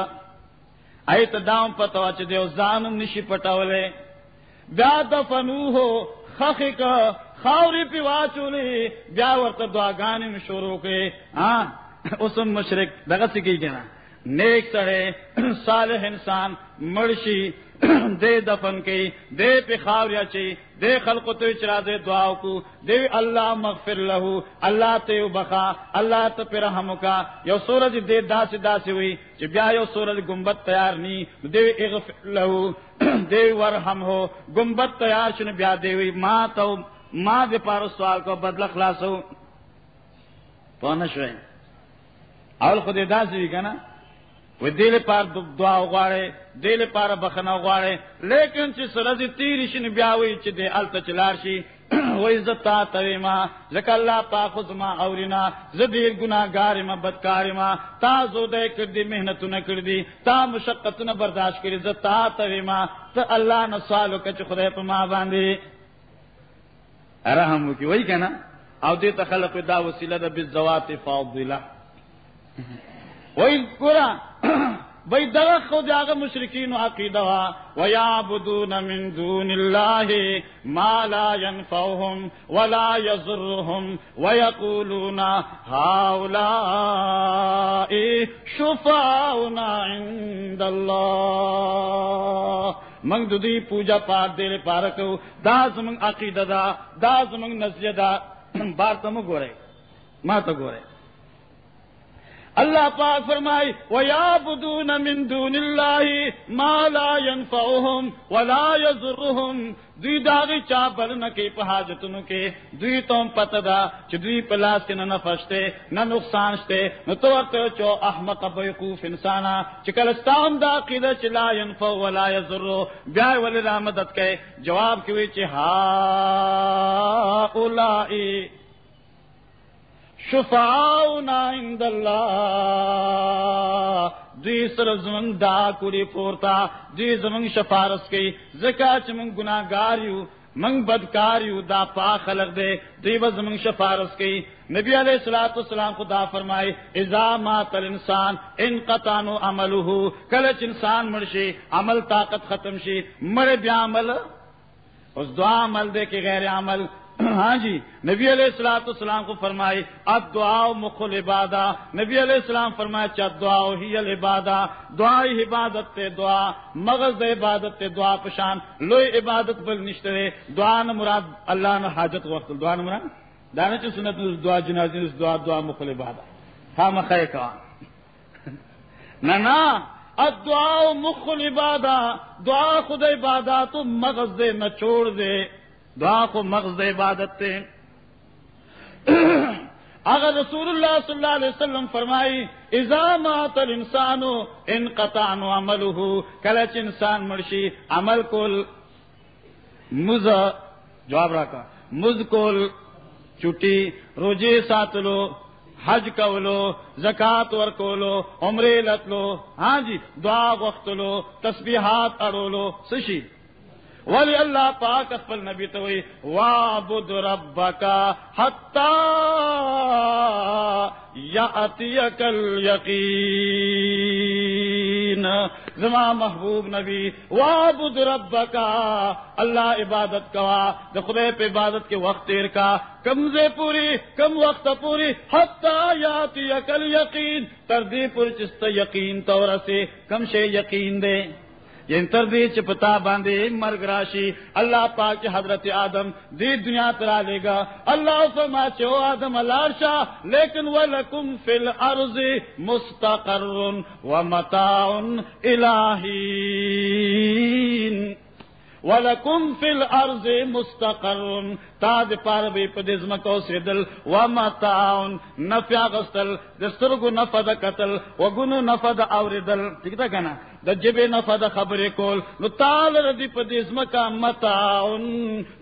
آئی تا دام پتوا چ دیو زانم نشی پٹاولے بیا دفنو ہو خخی کا خاوری پی واچولی بیا ورت دعا گانی میں شروع کے ہاں اسم مشرق دغت سکی کہنا نیک سڑے صالح انسان مرشی دے دفن کی، دے پہ خاوریا چی دے خلق تو چرا دے دعاو کو۔ دے اللہ مغفر لہو، اللہ تے بخا، اللہ تے پہ رحم کا۔ یو سورج دے داس داس ہوئی، چی بیا یو سورج گنبت تیار نی۔ دے اغفر لہو، دے ورحم ہو۔ گنبت تیار شن بیا دے ہوئی۔ ماں تو ماں دے پارو سوال کو بدل خلاص ہو پونش ہوئے اول خود داس ہوئی کنا وہ دل پار دعا اگاڑے دل پار بخنا اگاڑے لیکن چی سرز تیری شن بیاوی چی دے التا چلارشی و عزت تویما زک اللہ پاک زما اورینا زدیر گناہ گناہگار ما، بدکار ما، تا زو دے کر دی محنت نہ کر دی تا مشقت نہ برداشت کر زتا تویما تا اللہ نہ سوالو کچ خدای په ما باندې رحم کی وای کنا او دې تخلق دا وسیله د بالذوات فاضله وای ګورا بھائی درخت خود جاگ مشرقین عقیدہ ویعبدون من دون اللہ ما لا ينفعهم ولا يضرهم ويقولون هؤلاء شفاؤنا عند الله منگ دودی پوجا پاک دے پارکو دا زمنگ عقیدہ دا دا زمنگ نزیہ دا۔ بار تم گورے ما تو گورے اللہ پاک فرمائی، وَيَعْبُدُونَ مِن دُونِ اللَّهِ مَا لَا يَنفَعُهُمْ وَلَا يَزُرُّهُمْ دوی داغی چا بل نکی پا حاجتنو کے، دوی توم پتہ دا چی دوی پلاس کے نہ نفشتے، نہ نقصان شتے، نہ تو وقت چو احمق بیقوف انسانا۔ چی کلستان دا قیدہ چی لا ينفع ولا يزرو بیائی ولی را مدد کے جواب کیوئی چی ہا اولائی شفاؤنا عند اللہ۔ دوی سر زمن دا کوری پورتا دوی زمن شفارس کی۔ زکا چ من گناہگاریو، من بدکاریو دا پا خلق دے۔ جی دوی بز من شفارس کی۔ نبی علیہ الصلوۃ والسلام خدا فرمائے، اذا مات الانسان، ان قطانو عمله کلچ انسان مرشی، عمل طاقت ختم شی۔ مر بیا عمل، اس دعا عمل دے کے غیر عمل۔ ہاں جی نبی علیہ السلاۃ السلام کو فرمائے اب دعا مخل عبادہ۔ نبی علیہ السلام فرمائے چا دعا ہی العبادہ۔ دعا عبادت تے دعا، مغز عبادت تے دعا پشان، لوئی عبادت بل نشترے دعا نہ مراد اللہ نہ حاجت وقت، دعا نہ مراد؟ دانا چ سنت دعا جنازی دعا دعا مخل عبادہ۔ ہاں مخے کا نہ نہ دعا مخل عبادہ۔ دعا خود عبادہ تو مغز دے، نہ چھوڑ دے۔ دعا کو مغز عبادت تھے اگر رسول اللہ صلی اللہ علیہ وسلم فرمائی ازامات الانسان ان قطع عمل کلچ انسان مرشی، عمل کو مز جواب رکھا مز کو چٹی روجے سات لو، حج کولو زکات ور کولو عمرے لت لو۔ ہاں جی دعا وقت لو، تسبیحات اڑو لو، سشی۔ ولی اللہ پاک اقبل نبی تو وابد ربکا حتی یاتیکل یقین زما محبوب نبی وابد ربکا اللہ عبادت کوا خدے پہ عبادت کے وقت تیر کا۔ کم سے پوری، کم وقت پوری حتی یاتیکل یقین تردی پور چست یقین طور سے کم شے یقین دے۔ یعنی یہ تردی چپتا باندھے مرگ راشی، اللہ پاک حضرت آدم دی دنیا ترا لے گا۔ اللہ فرما چو آدم الارشا لیکن وہ لکم الارض مستقر و متا الہی۔ ولکم فی الارض مستقر۔ تاد پار بی پدزم کو سیدل ومتاون نفع غستل دسترگو نفع دا قتل۔ وگنو نفع دا اوردل ٹھیک تا کنا دا جب نفع دا خبر کول۔ نو تال ردی پدزم کا متاون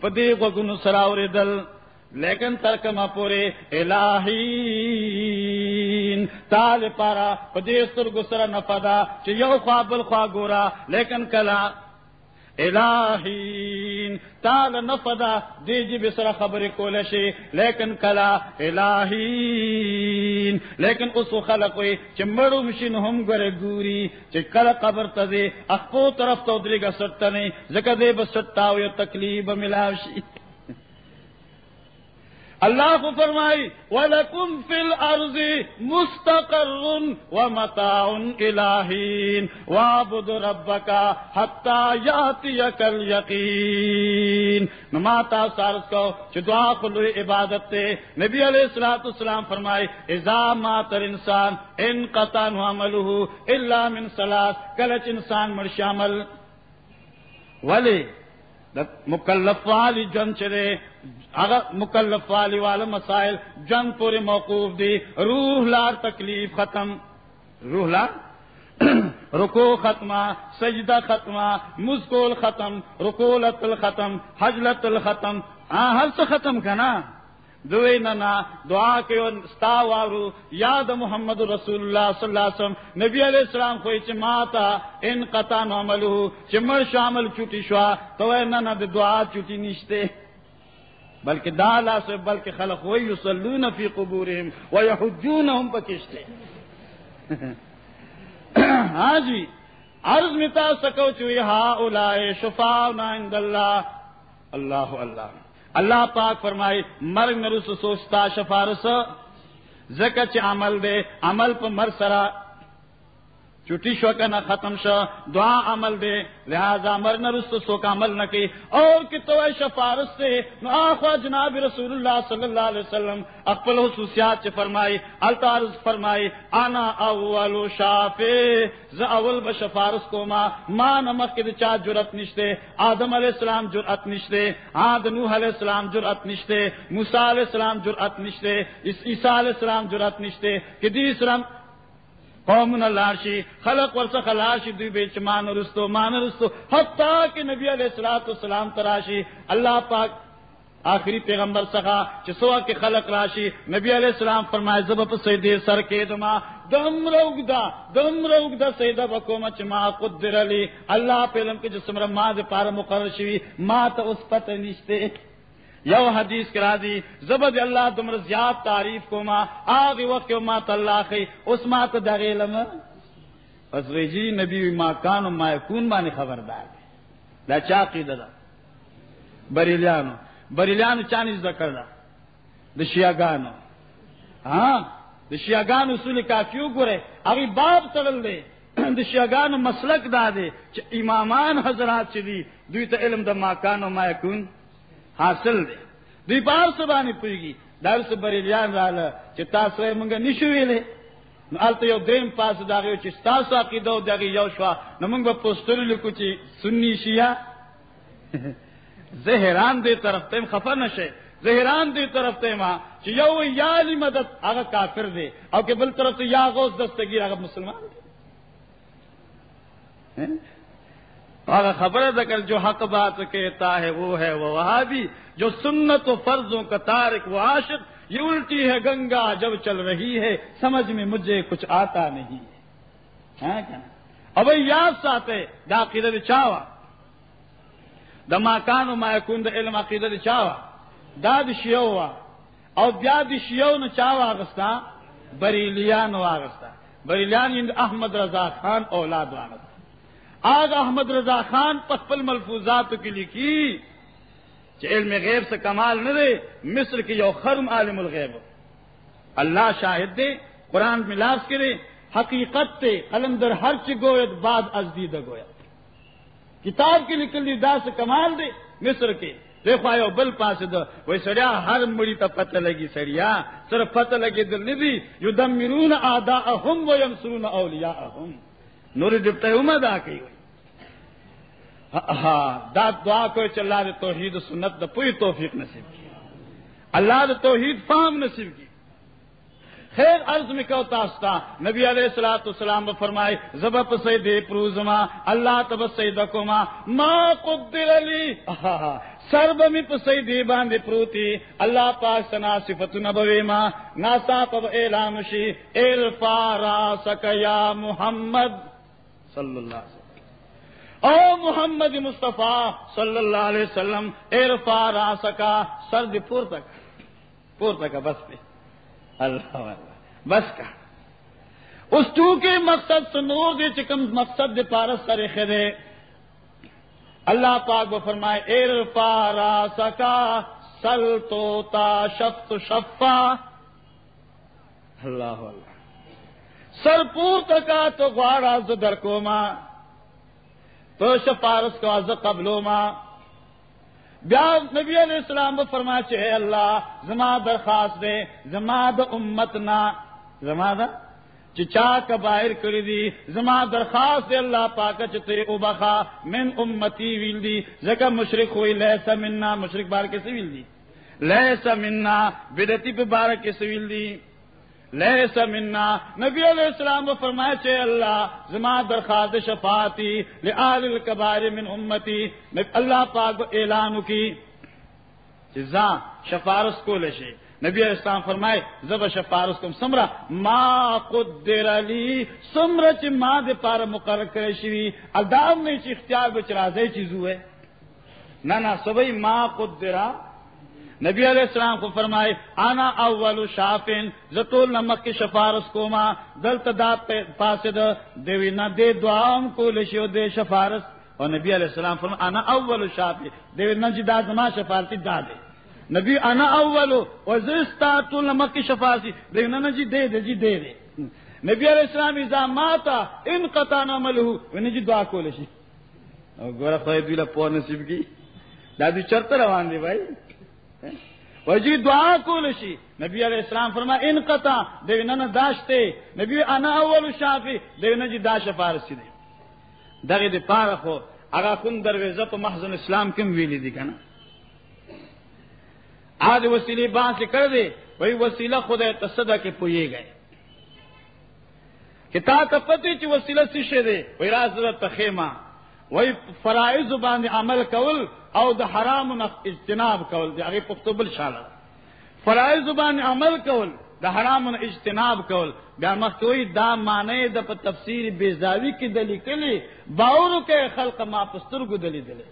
پدی وگنو سر اوردل لیکن ترکما پورے الہی تال پارا پدیستر گسرا نفدا چ یو خوابل خوا گورا۔ لیکن کلا الہین، تال نفدا دی جی بسر خبر کولشی لیکن کلا الہین. لیکن اسو خلقوی چی مرو مشین ہم گر گوری، چی کل قبر تا دی اخو طرف تا ادری گا سٹنے زکا دی بسٹا ہوئی تکلیف ملاوشی. اللہ کو فرمائی، وَلَكُمْ فِي الْأَرْضِ مُسْتَقَرٌ وَمَتَاعٌ إِلَٰهِينَ وَعْبُدْ رَبَّكَ حَتَّى يَأْتِيَكَ الْيَقِينَ۔ نماتا سارس کو چدعا کلوی عبادت تے نبی علیہ الصلوۃ والسلام فرمائے اذا مات الانسان ان قطع عمله الا من ثلاث کلچ انسان مر شامل۔ ولی، مکلف والی جن چرے اگر مکلف والی والا مسائل جن پورے موقوف دی، روح لار تکلیف ختم۔ روح لار؟ رکو ختمہ، سجدہ ختمہ مسکول ختم رکو لتل ختم، حج لتل ختم۔ ہاں ہر سے ختم کا نا دوی ننا، دعا کے ستا وارو، یاد محمد رسول اللہ صلی اللہ علیہ وسلم۔ نبی علیہ السلام کوئی چ ماتا، ان قطع عمل چمر شامل چوٹی شوا، تو اے ننا دعا چوٹی نشتے بلکہ دا دالا سے بلکہ خلق وہی یصلون فی قبورہم ویحجونہم پکشتے ہاں جی عرض متا سکو چوئی ہا اولائے شفاؤنا عند اللہ۔ اللہ اللہ۔ اللہ پاک فرمائی، مرگ نرس سوچتا شفارس زکچ عمل دے، عمل پہ مر سرا۔ چٹی شو کا نہ ختم شو، دعا عمل دے، لہذا مر نہ رست سو کا عمل نہ کی۔ اور کہ تو شفارس سے آخوا جناب رسول اللہ صلی اللہ علیہ وسلم اقبل خصوصیات سے فرمائی التارز فرمائی آنا اول شافے ز اول بشفارس کو ماں ماں نمک کے چا جرت نشتے، آدم علیہ السلام جرت نشتے، آد نوح علیہ السلام جرت نشتے موسا علیہ السلام جرت نشتے عیسیٰ علیہ السلام جرت نشتے، کہ دی اسلام قوم لاشی خلق ورس خلاشی دی بیچ مان رستو مان رستو، حتی کہ نبی علیہ السلام والسلام تراشی، اللہ پاک آخری پیغمبر سخا چسوا کے خلق راشی، نبی علیہ السلام فرمائے زب سیدے سر کے دما، دم روگ دا، دم روگ دا سیدہ بکوما چما قدر علی، اللہ پیلم کے جسم رما دے پار مقرر شوی، ما تا اس پتہ نشتے یو حدیث کرا دی زبد اللہ دمر زیاد تعریف کو ما آغی وقت ما تاللہ خی اس ما تا دغیلم پس ویجی نبی ما کان و ما یکون مانی خبردار دی. دا چا قیده دا؟ بریلیانو. بریلیانو چانی ذکر دا دا شیعگانو. ہاں دا شیعگانو اصول کافیو گرے اگی باب تڑل دے. دا شیعگانو مسلک دا دے امامان حضرات چی دی، دوی تا علم دا ما کان و ما یکون حاصل دے۔ دی پار سبانی پویگی دار سے بریلیان رالا چی تاسو اے منگا نشو ویلے نو آلتا یو دیم پاس داغیو چی ستاسو عقیدو داغی یو شوا نو منگ با پوستر لکو چی سنی شیعہ زہران دے طرف تیم خفا نشے زہران دے طرف تیما چی یو یالی مدد آگا کافر دے او کہ بل طرف تو یا غوز دستگیر آگا مسلمان دے خبر ذکر جو حق بات کہتا ہے وہ ہے وہ وہابی، جو سنت و فرضوں کا تارک، وہ عاشق، یہ الٹی ہے گنگا جب چل رہی ہے، سمجھ میں مجھے کچھ آتا نہیں ہے۔ اب یاد ساتے دا عقیدت چاوا۔ دا ماکان و مایکون دا علم عقیدت چاوا۔ دا دا شیعوا او بیا دا شیعو نو چاوا آغستا، بریلیان و آغستا۔ بریلیان یعنی احمد رضا خان اولاد آغستا آج احمد رضا خان پسپل ملفوظات کی لکھی کہ علم غیب سے کمال نہ دے، مصر کی یو خرم عالم الغیب۔ اللہ شاہد دے، قرآن میں لاس کرے، حقیقت تے قلندر ہر چگویت بعد ازدید گویا۔ کتاب کی نکل دی دا سے کمال دے، مصر کے۔ دیکھو آئے بل پاس دو وہ سڑیا، ہر مڑی تا پتہ لگی سڑیا، صرف پتہ لگی دل ندی یو دم مرون آدا اہم و یم اولیا نور ڈپٹا امد آ گئی۔ ہاں داد دعا کو چلا دے توحید سنت دا پوری توفیق نصیب کی۔ اللہ دا توحید فام نصیب کی۔ خیر عرض میں کہو تاستا نبی علیہ السلاۃ السلام فرمائے زبب سید پروزما، اللہ تب سید کما، ما قدر علی ہاں، ہاں، سرب می پسید باندې پروتی۔ اللہ پاک سنا صفت نبوی ما۔ ناسا پب اعلان شی الفارا سکیا محمد۔ صلی اللہ علیہ وسلم۔ او محمد مصطفیٰ صلی اللہ علیہ وسلم ارفا را سکا سرد پور تک پور تک بس پہ۔ اللہ اللہ بس کا۔ اس تو کے مقصد سنور دے، چکم مقصد دے پارس سر خدے اللہ پاک وہ فرمائے ارفا را سکا سل توتا شفت شفا۔ اللہ اللہ سر پور تکا تو گواڑا در کو ماں تو شفارس کو از قبلو ماں بیاز نبی علیہ السلام فرما چاہے اللہ، زما درخواست دے، زما د امت نا۔ زما دا؟ چچا کا باہر کری دی، زما درخواست دے اللہ پاک چتے او بخا من امتی ویل دی۔ زکا مشرق ہوئی، لیسا مننا، مشرق بار کے سویل دی۔ لیسا مننا، بدتی پہ بار کے سویل دی۔ لیس منا. نبی علیہ السلام و فرمائے چے اللہ، زما درخواست شفاعتی لآل الکبار من امتی. اللہ پاک اعلان کی جزا شفارس کو لشے نبی علیہ السلام فرمائے زب شفارس کو سمرا. ما قدر علی سمر چ ما دے پار مقرر کرے شوی. ادام نے چ اختیار بچ رازے چیزو ہے. نہ نہ سبئی ما قدرا نبی علیہ السلام کو فرمائے، آنا اول شافن، زتول نمک کی شفارس کو ماں دل تدا پاسد، دیوی نہ دے دعاؤں کو لشیو دے شفارس. اور نبی علیہ السلام فرمائے، آنا اول شافن، دیوی نہ جی دا زما شفارتی دا دے نبی انا اول وزستا تول نمک کی شفارسی، دیوی نہ جی دے دے جی دے دے. نبی علیہ السلام اذا ماتا، ان قطع نعملہ ونی جی دعا کو لشی گورا خواہی دولا پور نصیب کی، دادی چرتا روان دی بھائی۔ وجی دعا کو لشی نبی علیہ السلام فرما ان قطع دیو نہ داشتے۔ نبی انا اول شافی دیو نہ جی دا شفارسی دے دغه دې پاره خو هغه کوم دروازه په محضن اسلام کې ویلي دي کنه آج وسیلې باندې کړ دې وہی وسیله خدای تصدا کې پوي گئے۔ کتا ته پتی چې وسیله څه شه دې وای راز د تخیمه وای فرایض باندې عمل کول او د حرام اجتناب کول دی. هغه پښتو بل شاله فرایض عمل کول، د حرام اجتناب کول. بیا مخکوي دا معنی د په تفسیر بیزاوی کې دلی کلی باورو کې خلق ما پستر کو دلی دلی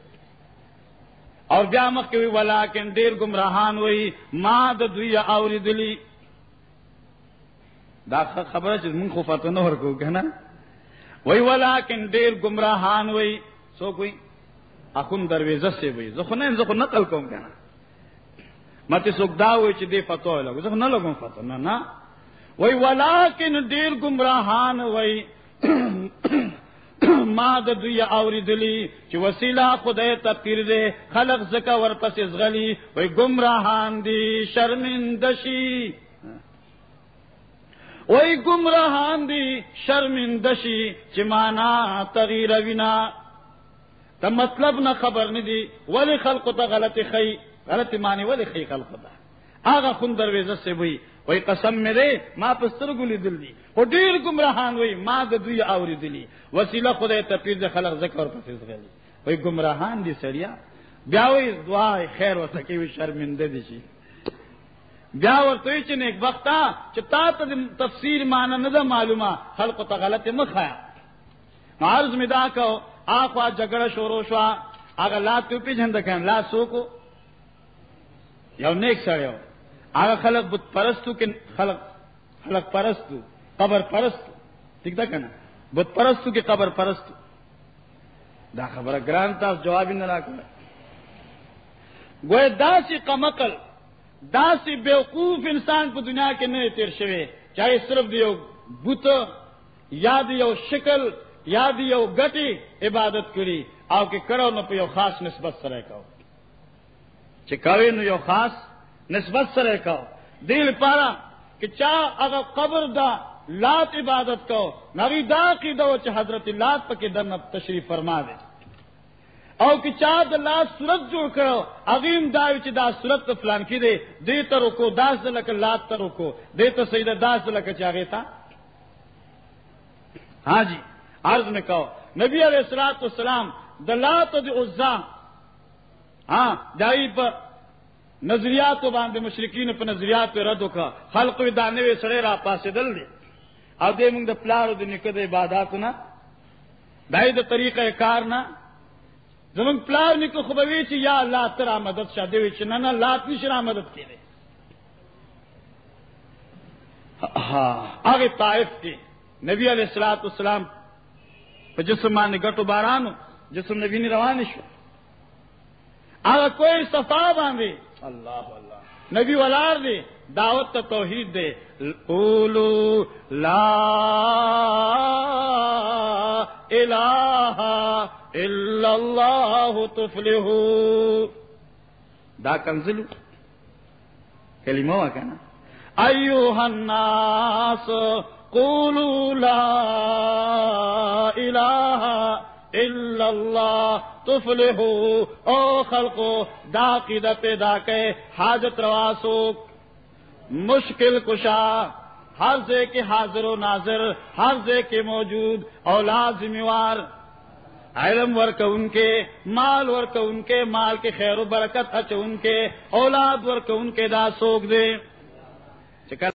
اور بیا مخکوي ولکن ډیر گمراهان وای ما د دوی اوریدلی دا خبره چې مونږ خو فتو نه ورکو کنه وای ولکن ډیر گمراهان وای سو کوئی؟ اخون درویزه سی وای زه خو نقل کوم کنه مته څوک دا وای چې دې فتو لګو زه نه لګوم فتو نه نه وای ولکن ډیر گمراهان وای ما د دوی اوریدلی چې وسیله خدای ته پیر دې خلق زکا ورپسې زغلی وای گمراهان دي شرمندشي وہی گمراہان دی شرمندشی چمانا تغیر وینا۔ تا مطلب نہ خبر نہیں دی، ولی خلق تا غلط خی، غلط مانی ولی خی خلق تا آگا خون درویزہ سے ہوئی وہی قسم میرے ماں پستر گلی دل دی۔ وہ دیر گمراہان ہوئی ماں دوی آوری دلی۔ وسیلہ خدا تپیر دے خلق ذکر پسیز غلی وہی گمراہان دی سریا۔ بیاوی دعا خیر و تکی شرمندے دی شی۔ بیا ورته چې نیک وخت چې تا ته تفسیر معنی نه ده معلومه خلق ته غلط مخایا عرض می دا کو اخوا جګړه شروع شو هغه لا ته پیژند کین لا سوکو یو نیک سره هغه خلق بت پرستو کې خلق خلق پرستو، قبر پرستو. ٹھیک ده کنه بت پرستو کې قبر پرستو. دا خبره ګران تاسو جواب نه راکړه ګوې داسې قمقل دا سی بیوقوف انسان کو دنیا کے نئے تیر شوے چاہے صرف دیو بت یا دیو شکل یا دیو گٹی عبادت کری آو کے کرو نہ پیو خاص نسبت سرے کہو چکاوے نو یو خاص نسبت سرے کہو دل پارا کہ چاہ اگر قبر دا لات عبادت کو نوی دا کی دو چ حضرت لات پکے درن تشریف فرما دے او کی چا د لا صورت جوړ کړو عظیم دا چې دا صورت فلان کې دی دې تر کو داس لک لات تر کو دې ته سیده داس لک چاغه تا. ہاں جی عرض میں کہو. نبی علیہ الصلوۃ والسلام د لات د عزا ہاں دای پر نظریات باندې مشرکین په نظریات رد وکړه خلق دانوي سره را پاسې دل دي او دې موږ د پلارو د نکد عبادتونه دای د طریقې کار نه زمون پلار نکو خوبوی چې یا الله تر مدد شه دی چې نه نه لات نشه مدد کړي ها هغه طائف کې نبی علیہ الصلوۃ والسلام په جسم باندې ګټو بارانو جسم نبی نه روان شو۔ هغه کوئی صفا باندې الله الله نبی ولار دی دعوت توحید دے۔ قولو لا الہ الا اللہ تفلحو دا کنزلو. کلمہ کہنا. ایوہ الناس قولو لا الہ الا اللہ تفلحو او خلقو دا قیدہ پیدا کے حاجت رواسوک مشکل کشا ہر سے کے حاضر و ناظر ہر سے کے موجود اور لازمیوار علم ورک ان کے، مال ورک ان کے، مال کے خیر و برکت اچ ان کے، اولاد ورک ان کے، دا سوک دے۔